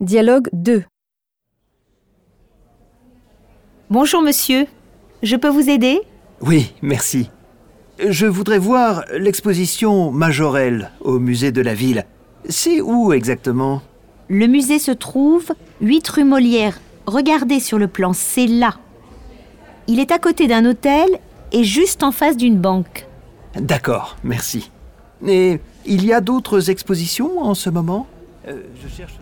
Dialogue 2. Bonjour monsieur, je peux vous aider? Oui, merci. Je voudrais voir l'exposition Majorelle au musée de la ville. C'est où exactement? Le musée se trouve 8 rue Molière. Regardez sur le plan, c'est là. Il est à côté d'un hôtel et juste en face d'une banque. D'accord, merci. Et il y a d'autres expositions en ce moment? Euh, je cherche.